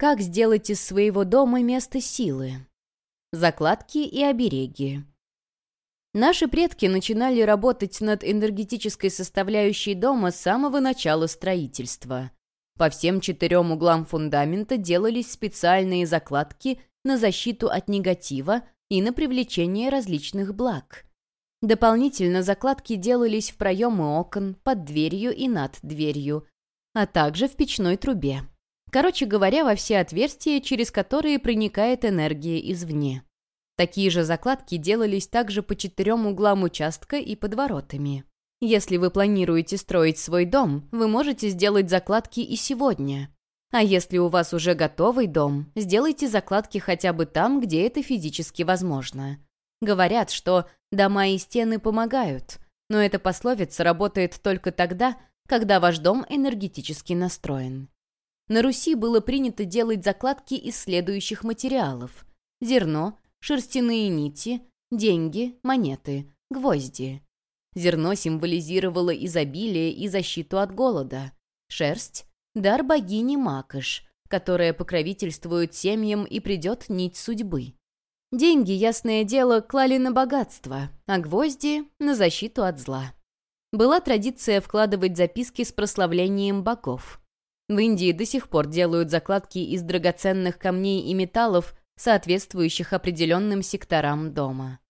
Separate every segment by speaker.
Speaker 1: Как сделать из своего дома место силы? Закладки и обереги. Наши предки начинали работать над энергетической составляющей дома с самого начала строительства. По всем четырем углам фундамента делались специальные закладки на защиту от негатива и на привлечение различных благ. Дополнительно закладки делались в проемы окон, под дверью и над дверью, а также в печной трубе. Короче говоря, во все отверстия, через которые проникает энергия извне. Такие же закладки делались также по четырем углам участка и под воротами. Если вы планируете строить свой дом, вы можете сделать закладки и сегодня. А если у вас уже готовый дом, сделайте закладки хотя бы там, где это физически возможно. Говорят, что дома и стены помогают, но эта пословица работает только тогда, когда ваш дом энергетически настроен. На Руси было принято делать закладки из следующих материалов. Зерно, шерстяные нити, деньги, монеты, гвозди. Зерно символизировало изобилие и защиту от голода. Шерсть – дар богини Макаш, которая покровительствует семьям и придет нить судьбы. Деньги, ясное дело, клали на богатство, а гвозди – на защиту от зла. Была традиция вкладывать записки с прославлением богов. В Индии до сих пор делают закладки из драгоценных камней и металлов, соответствующих определенным секторам дома.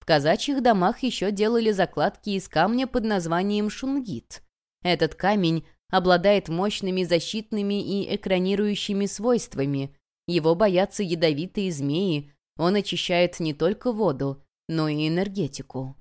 Speaker 1: В казачьих домах еще делали закладки из камня под названием шунгит. Этот камень обладает мощными защитными и экранирующими свойствами. Его боятся ядовитые змеи, он очищает не только воду, но и энергетику.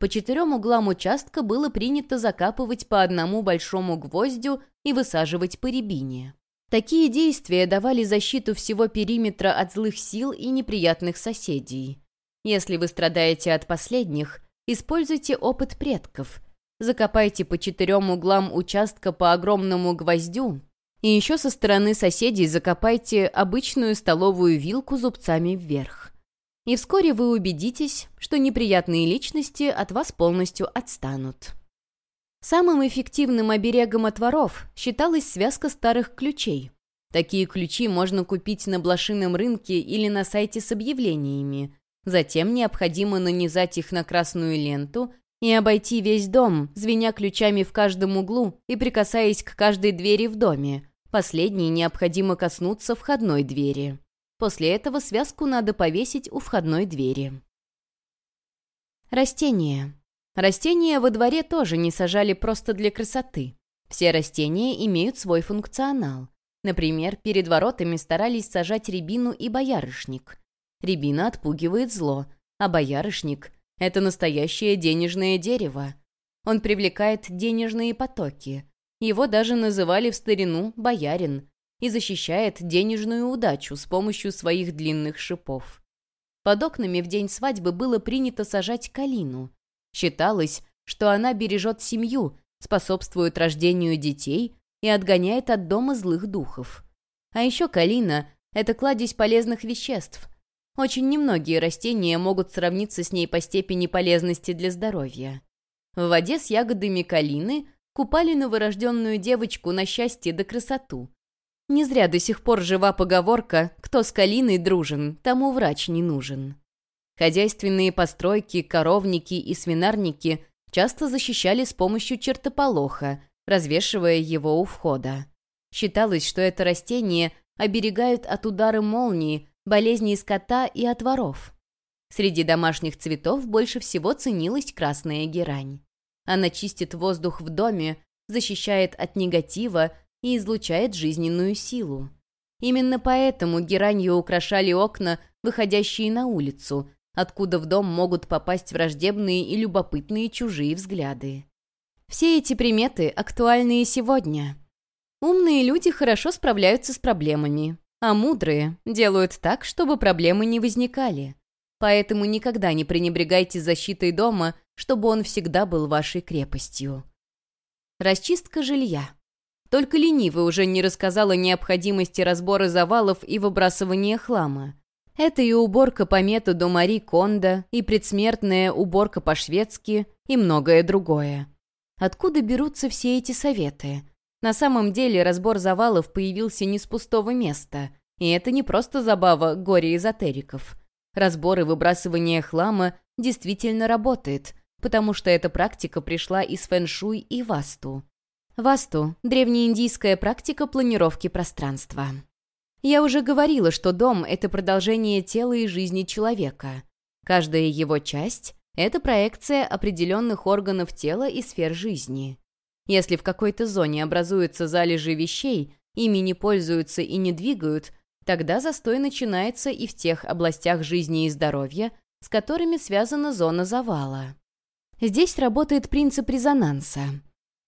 Speaker 1: По четырем углам участка было принято закапывать по одному большому гвоздю и высаживать по рябине. Такие действия давали защиту всего периметра от злых сил и неприятных соседей. Если вы страдаете от последних, используйте опыт предков. Закопайте по четырем углам участка по огромному гвоздю, и еще со стороны соседей закопайте обычную столовую вилку зубцами вверх и вскоре вы убедитесь, что неприятные личности от вас полностью отстанут. Самым эффективным оберегом от воров считалась связка старых ключей. Такие ключи можно купить на блошином рынке или на сайте с объявлениями. Затем необходимо нанизать их на красную ленту и обойти весь дом, звеня ключами в каждом углу и прикасаясь к каждой двери в доме. Последней необходимо коснуться входной двери. После этого связку надо повесить у входной двери. Растения. Растения во дворе тоже не сажали просто для красоты. Все растения имеют свой функционал. Например, перед воротами старались сажать рябину и боярышник. Рябина отпугивает зло, а боярышник — это настоящее денежное дерево. Он привлекает денежные потоки. Его даже называли в старину «боярин», и защищает денежную удачу с помощью своих длинных шипов. Под окнами в день свадьбы было принято сажать калину. Считалось, что она бережет семью, способствует рождению детей и отгоняет от дома злых духов. А еще калина – это кладезь полезных веществ. Очень немногие растения могут сравниться с ней по степени полезности для здоровья. В воде с ягодами калины купали новорожденную девочку на счастье да красоту, не зря до сих пор жива поговорка «Кто с калиной дружен, тому врач не нужен». Хозяйственные постройки, коровники и свинарники часто защищали с помощью чертополоха, развешивая его у входа. Считалось, что это растение оберегают от удара молнии, болезней скота и от воров. Среди домашних цветов больше всего ценилась красная герань. Она чистит воздух в доме, защищает от негатива, и излучает жизненную силу. Именно поэтому геранью украшали окна, выходящие на улицу, откуда в дом могут попасть враждебные и любопытные чужие взгляды. Все эти приметы актуальны и сегодня. Умные люди хорошо справляются с проблемами, а мудрые делают так, чтобы проблемы не возникали. Поэтому никогда не пренебрегайте защитой дома, чтобы он всегда был вашей крепостью. Расчистка жилья. Только ленивый уже не рассказал о необходимости разбора завалов и выбрасывания хлама. Это и уборка по методу Мари Кондо, и предсмертная уборка по-шведски, и многое другое. Откуда берутся все эти советы? На самом деле разбор завалов появился не с пустого места, и это не просто забава горе-эзотериков. Разбор и выбрасывание хлама действительно работает, потому что эта практика пришла из фэншуй и васту. Васту – древнеиндийская практика планировки пространства. Я уже говорила, что дом – это продолжение тела и жизни человека. Каждая его часть – это проекция определенных органов тела и сфер жизни. Если в какой-то зоне образуются залежи вещей, ими не пользуются и не двигают, тогда застой начинается и в тех областях жизни и здоровья, с которыми связана зона завала. Здесь работает принцип резонанса.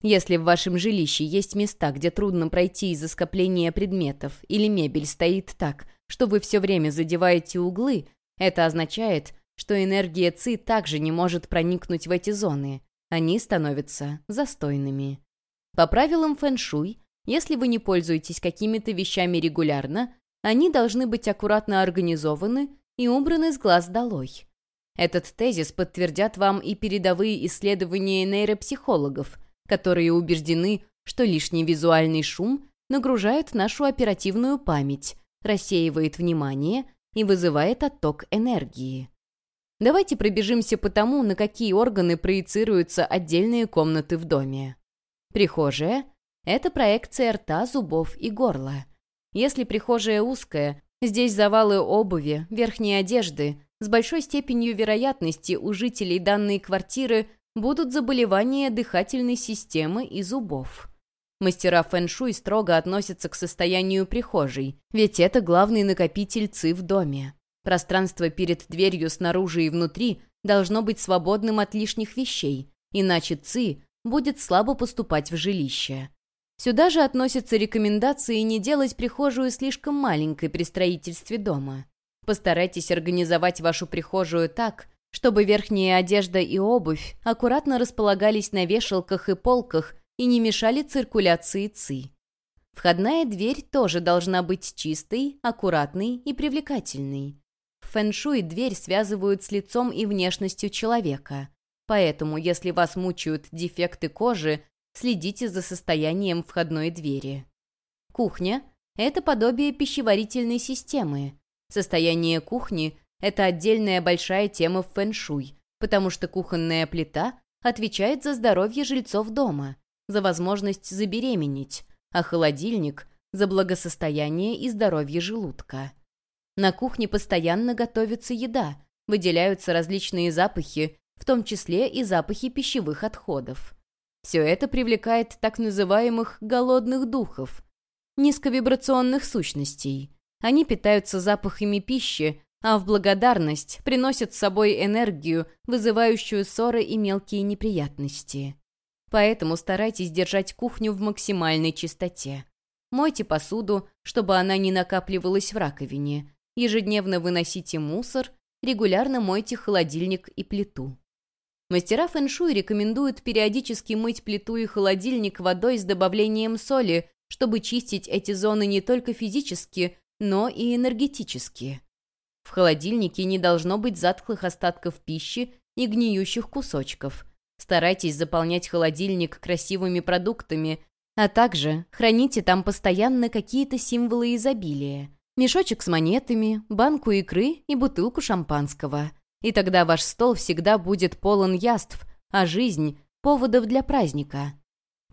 Speaker 1: Если в вашем жилище есть места, где трудно пройти из-за скопления предметов, или мебель стоит так, что вы все время задеваете углы, это означает, что энергия ЦИ также не может проникнуть в эти зоны, они становятся застойными. По правилам фэн-шуй, если вы не пользуетесь какими-то вещами регулярно, они должны быть аккуратно организованы и убраны с глаз долой. Этот тезис подтвердят вам и передовые исследования нейропсихологов, которые убеждены, что лишний визуальный шум нагружает нашу оперативную память, рассеивает внимание и вызывает отток энергии. Давайте пробежимся по тому, на какие органы проецируются отдельные комнаты в доме. Прихожая — это проекция рта, зубов и горла. Если прихожая узкая, здесь завалы обуви, верхней одежды, с большой степенью вероятности у жителей данной квартиры будут заболевания дыхательной системы и зубов. Мастера фэн-шуй строго относятся к состоянию прихожей, ведь это главный накопитель ци в доме. Пространство перед дверью снаружи и внутри должно быть свободным от лишних вещей, иначе ЦИ будет слабо поступать в жилище. Сюда же относятся рекомендации не делать прихожую слишком маленькой при строительстве дома. Постарайтесь организовать вашу прихожую так, чтобы верхняя одежда и обувь аккуратно располагались на вешалках и полках и не мешали циркуляции ЦИ. Входная дверь тоже должна быть чистой, аккуратной и привлекательной. Фэншуй дверь связывают с лицом и внешностью человека. Поэтому, если вас мучают дефекты кожи, следите за состоянием входной двери. Кухня – это подобие пищеварительной системы. Состояние кухни – это отдельная большая тема в фэншуй, потому что кухонная плита отвечает за здоровье жильцов дома, за возможность забеременеть, а холодильник – за благосостояние и здоровье желудка. На кухне постоянно готовится еда, выделяются различные запахи, в том числе и запахи пищевых отходов. Все это привлекает так называемых «голодных духов», низковибрационных сущностей. Они питаются запахами пищи, а в благодарность приносят с собой энергию, вызывающую ссоры и мелкие неприятности. Поэтому старайтесь держать кухню в максимальной чистоте. Мойте посуду, чтобы она не накапливалась в раковине ежедневно выносите мусор, регулярно мойте холодильник и плиту. Мастера фэншуй рекомендуют периодически мыть плиту и холодильник водой с добавлением соли, чтобы чистить эти зоны не только физически, но и энергетически. В холодильнике не должно быть затхлых остатков пищи и гниющих кусочков. Старайтесь заполнять холодильник красивыми продуктами, а также храните там постоянно какие-то символы изобилия мешочек с монетами, банку икры и бутылку шампанского. И тогда ваш стол всегда будет полон яств, а жизнь — поводов для праздника.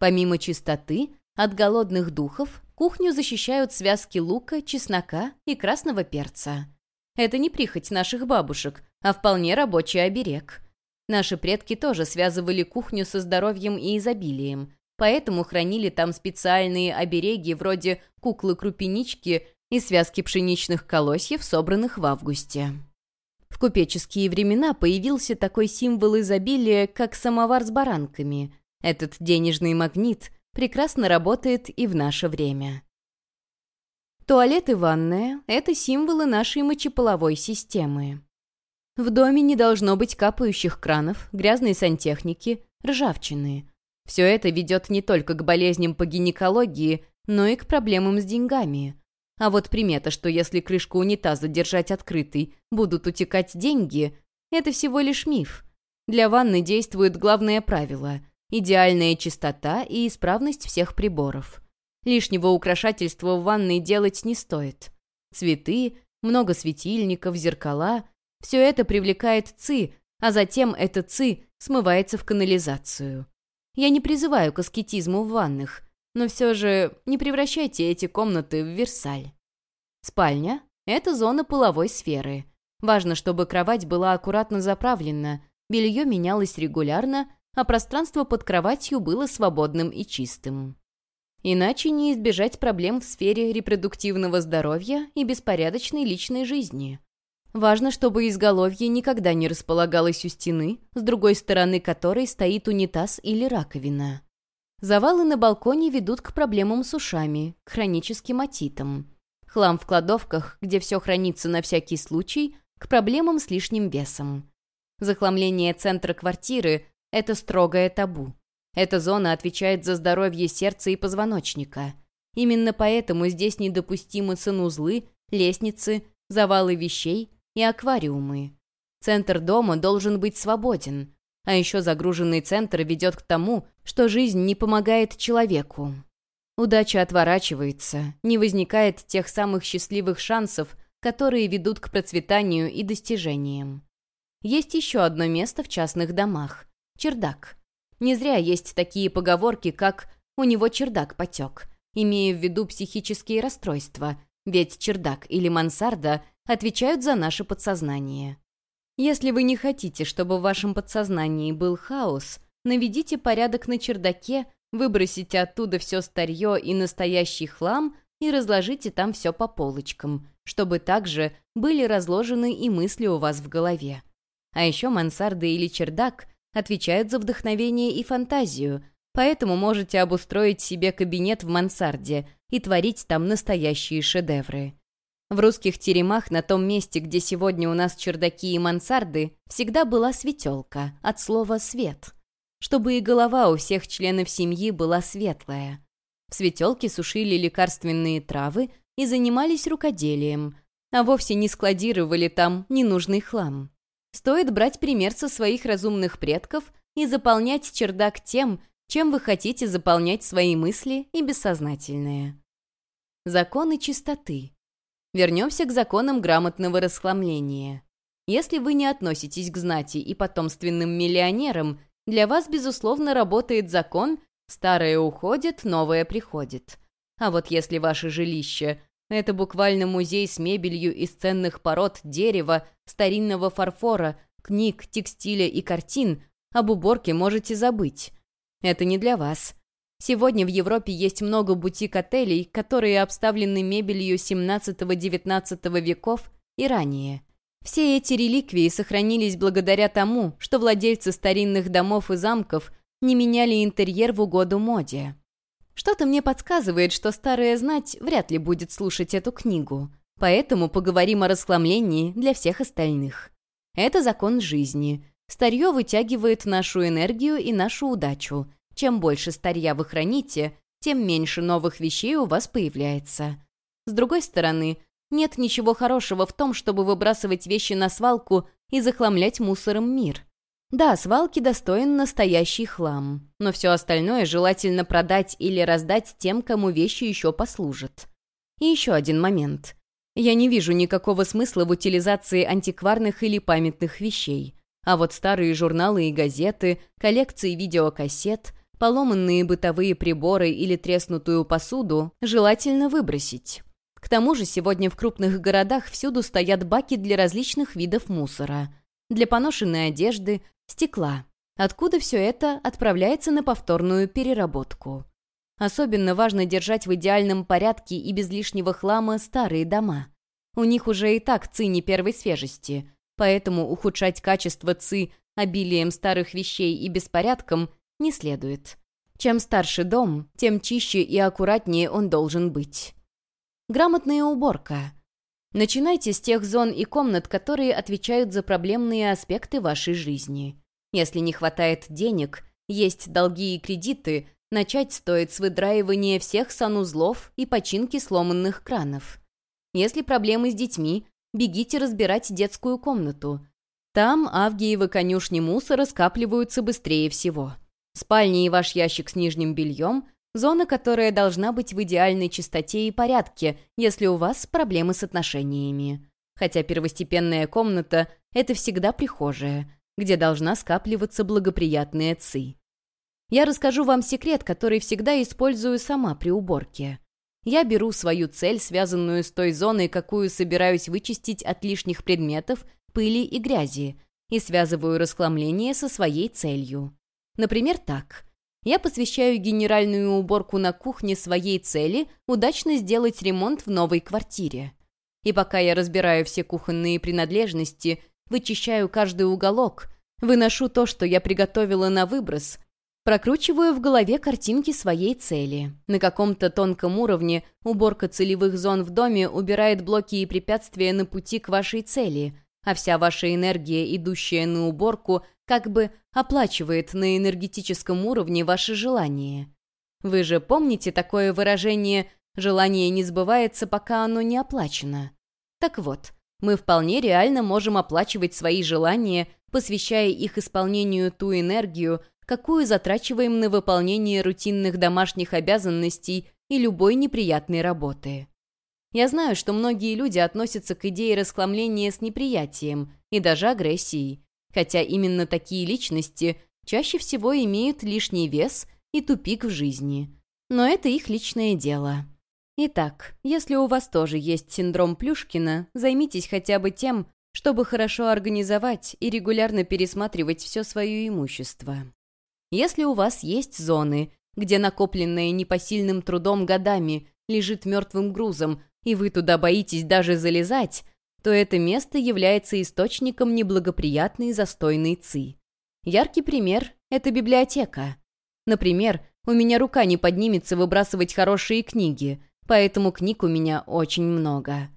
Speaker 1: Помимо чистоты, от голодных духов кухню защищают связки лука, чеснока и красного перца. Это не прихоть наших бабушек, а вполне рабочий оберег. Наши предки тоже связывали кухню со здоровьем и изобилием, поэтому хранили там специальные обереги вроде куклы-крупинички и связки пшеничных колосьев, собранных в августе. В купеческие времена появился такой символ изобилия, как самовар с баранками. Этот денежный магнит прекрасно работает и в наше время. Туалет и ванная – это символы нашей мочеполовой системы. В доме не должно быть капающих кранов, грязной сантехники, ржавчины. Все это ведет не только к болезням по гинекологии, но и к проблемам с деньгами. А вот примета, что если крышку унитаза держать открытой, будут утекать деньги, это всего лишь миф. Для ванны действует главное правило. идеальная чистота и исправность всех приборов. Лишнего украшательства в ванной делать не стоит. Цветы, много светильников, зеркала — все это привлекает ЦИ, а затем это ЦИ смывается в канализацию. Я не призываю к аскетизму в ваннах, но все же не превращайте эти комнаты в Версаль. Спальня — это зона половой сферы. Важно, чтобы кровать была аккуратно заправлена, белье менялось регулярно, а пространство под кроватью было свободным и чистым. Иначе не избежать проблем в сфере репродуктивного здоровья и беспорядочной личной жизни. Важно, чтобы изголовье никогда не располагалось у стены, с другой стороны которой стоит унитаз или раковина. Завалы на балконе ведут к проблемам с ушами, к хроническим отитам. Хлам в кладовках, где все хранится на всякий случай, к проблемам с лишним весом. Захламление центра квартиры – это строгое табу. Эта зона отвечает за здоровье сердца и позвоночника. Именно поэтому здесь недопустимы санузлы, лестницы, завалы вещей и аквариумы. Центр дома должен быть свободен, а еще загруженный центр ведет к тому, что жизнь не помогает человеку. Удача отворачивается, не возникает тех самых счастливых шансов, которые ведут к процветанию и достижениям. Есть еще одно место в частных домах – чердак. Не зря есть такие поговорки, как «у него чердак потек», имея в виду психические расстройства, ведь чердак или мансарда отвечают за наше подсознание. Если вы не хотите, чтобы в вашем подсознании был хаос, наведите порядок на чердаке, выбросите оттуда все старье и настоящий хлам и разложите там все по полочкам, чтобы также были разложены и мысли у вас в голове. А еще мансарда или чердак отвечают за вдохновение и фантазию, поэтому можете обустроить себе кабинет в мансарде и творить там настоящие шедевры. В русских теремах на том месте, где сегодня у нас чердаки и мансарды, всегда была светелка, от слова «свет». Чтобы и голова у всех членов семьи была светлая. В светелке сушили лекарственные травы и занимались рукоделием, а вовсе не складировали там ненужный хлам. Стоит брать пример со своих разумных предков и заполнять чердак тем, чем вы хотите заполнять свои мысли и бессознательное. Законы чистоты. Вернемся к законам грамотного расхламления. Если вы не относитесь к знати и потомственным миллионерам, для вас, безусловно, работает закон «старое уходит, новое приходит». А вот если ваше жилище – это буквально музей с мебелью из ценных пород дерева, старинного фарфора, книг, текстиля и картин, об уборке можете забыть. Это не для вас. Сегодня в Европе есть много бутик-отелей, которые обставлены мебелью 17-19 веков и ранее. Все эти реликвии сохранились благодаря тому, что владельцы старинных домов и замков не меняли интерьер в угоду моде. Что-то мне подсказывает, что старая знать вряд ли будет слушать эту книгу, поэтому поговорим о расхламлении для всех остальных. Это закон жизни. Старье вытягивает нашу энергию и нашу удачу, чем больше старья вы храните, тем меньше новых вещей у вас появляется. С другой стороны, нет ничего хорошего в том, чтобы выбрасывать вещи на свалку и захламлять мусором мир. Да, свалки достоин настоящий хлам, но все остальное желательно продать или раздать тем, кому вещи еще послужат. И еще один момент. Я не вижу никакого смысла в утилизации антикварных или памятных вещей. А вот старые журналы и газеты, коллекции видеокассет, Поломанные бытовые приборы или треснутую посуду желательно выбросить. К тому же сегодня в крупных городах всюду стоят баки для различных видов мусора. Для поношенной одежды, стекла. Откуда все это отправляется на повторную переработку. Особенно важно держать в идеальном порядке и без лишнего хлама старые дома. У них уже и так ци не первой свежести, поэтому ухудшать качество ци обилием старых вещей и беспорядком не следует. Чем старше дом, тем чище и аккуратнее он должен быть. Грамотная уборка. Начинайте с тех зон и комнат, которые отвечают за проблемные аспекты вашей жизни. Если не хватает денег, есть долги и кредиты, начать стоит с выдраивания всех санузлов и починки сломанных кранов. Если проблемы с детьми, бегите разбирать детскую комнату. Там авгиевы конюшни мусора скапливаются быстрее всего. Спальня и ваш ящик с нижним бельем — зона, которая должна быть в идеальной чистоте и порядке, если у вас проблемы с отношениями. Хотя первостепенная комната — это всегда прихожая, где должна скапливаться благоприятная ци. Я расскажу вам секрет, который всегда использую сама при уборке. Я беру свою цель, связанную с той зоной, какую собираюсь вычистить от лишних предметов, пыли и грязи, и связываю расхламление со своей целью. Например, так. Я посвящаю генеральную уборку на кухне своей цели удачно сделать ремонт в новой квартире. И пока я разбираю все кухонные принадлежности, вычищаю каждый уголок, выношу то, что я приготовила на выброс, Прокручиваю в голове картинки своей цели. На каком-то тонком уровне уборка целевых зон в доме убирает блоки и препятствия на пути к вашей цели, а вся ваша энергия, идущая на уборку, как бы оплачивает на энергетическом уровне ваши желания. Вы же помните такое выражение «желание не сбывается, пока оно не оплачено»? Так вот, мы вполне реально можем оплачивать свои желания, посвящая их исполнению ту энергию, какую затрачиваем на выполнение рутинных домашних обязанностей и любой неприятной работы. Я знаю, что многие люди относятся к идее расхламления с неприятием и даже агрессией, хотя именно такие личности чаще всего имеют лишний вес и тупик в жизни. Но это их личное дело. Итак, если у вас тоже есть синдром Плюшкина, займитесь хотя бы тем, чтобы хорошо организовать и регулярно пересматривать все свое имущество. Если у вас есть зоны, где накопленное непосильным трудом годами лежит мертвым грузом, и вы туда боитесь даже залезать, то это место является источником неблагоприятной застойной ци. Яркий пример — это библиотека. Например, у меня рука не поднимется выбрасывать хорошие книги, поэтому книг у меня очень много.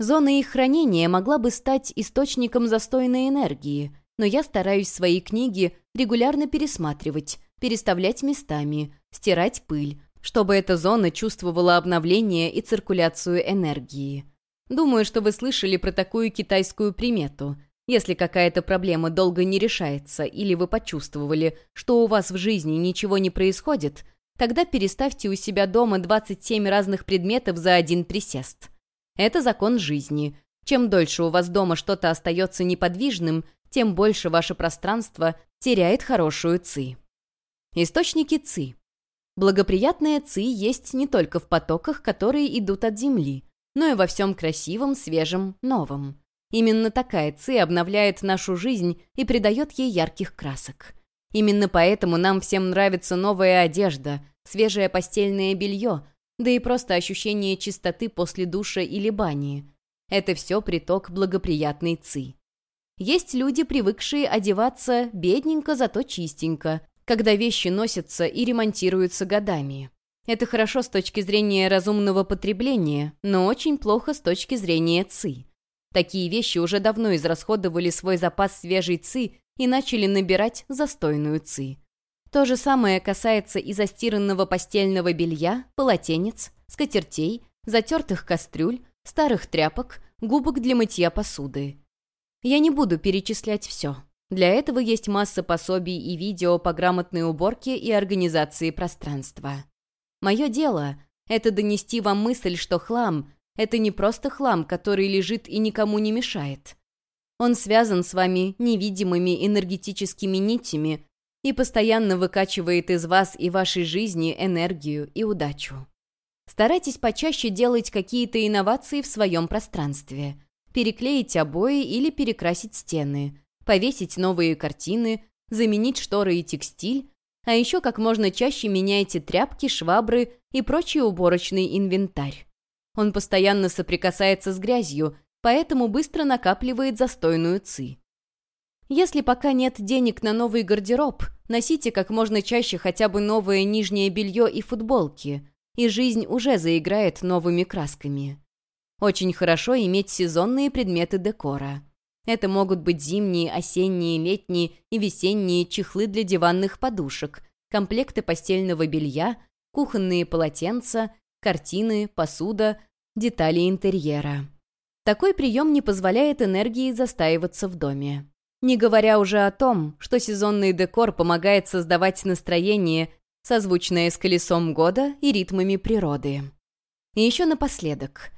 Speaker 1: Зона их хранения могла бы стать источником застойной энергии, но я стараюсь свои книги регулярно пересматривать, переставлять местами, стирать пыль, чтобы эта зона чувствовала обновление и циркуляцию энергии. Думаю, что вы слышали про такую китайскую примету. Если какая-то проблема долго не решается или вы почувствовали, что у вас в жизни ничего не происходит, тогда переставьте у себя дома 27 разных предметов за один присест. Это закон жизни. Чем дольше у вас дома что-то остается неподвижным, тем больше ваше пространство теряет хорошую ци. Источники ци. Благоприятная ци есть не только в потоках, которые идут от Земли, но и во всем красивом, свежем, новом. Именно такая ци обновляет нашу жизнь и придает ей ярких красок. Именно поэтому нам всем нравится новая одежда, свежее постельное белье, да и просто ощущение чистоты после душа или бани. Это все приток благоприятной ци. Есть люди, привыкшие одеваться бедненько, зато чистенько, когда вещи носятся и ремонтируются годами. Это хорошо с точки зрения разумного потребления, но очень плохо с точки зрения ЦИ. Такие вещи уже давно израсходовали свой запас свежей ЦИ и начали набирать застойную ЦИ. То же самое касается и застиранного постельного белья, полотенец, скатертей, затертых кастрюль, старых тряпок, губок для мытья посуды. Я не буду перечислять все. Для этого есть масса пособий и видео по грамотной уборке и организации пространства. Мое дело — это донести вам мысль, что хлам — это не просто хлам, который лежит и никому не мешает. Он связан с вами невидимыми энергетическими нитями и постоянно выкачивает из вас и вашей жизни энергию и удачу. Старайтесь почаще делать какие-то инновации в своем пространстве переклеить обои или перекрасить стены, повесить новые картины, заменить шторы и текстиль, а еще как можно чаще меняйте тряпки, швабры и прочий уборочный инвентарь. Он постоянно соприкасается с грязью, поэтому быстро накапливает застойную ци. Если пока нет денег на новый гардероб, носите как можно чаще хотя бы новое нижнее белье и футболки, и жизнь уже заиграет новыми красками. Очень хорошо иметь сезонные предметы декора. Это могут быть зимние, осенние, летние и весенние чехлы для диванных подушек, комплекты постельного белья, кухонные полотенца, картины, посуда, детали интерьера. Такой прием не позволяет энергии застаиваться в доме. Не говоря уже о том, что сезонный декор помогает создавать настроение, созвучное с колесом года и ритмами природы. И еще напоследок.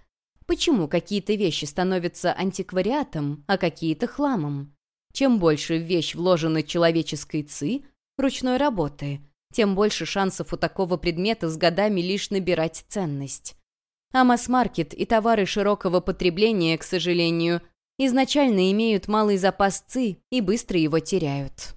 Speaker 1: Почему какие-то вещи становятся антиквариатом, а какие-то хламом? Чем больше в вещь вложено человеческой ци, ручной работы, тем больше шансов у такого предмета с годами лишь набирать ценность. А масс-маркет и товары широкого потребления, к сожалению, изначально имеют малый запас ЦИ и быстро его теряют.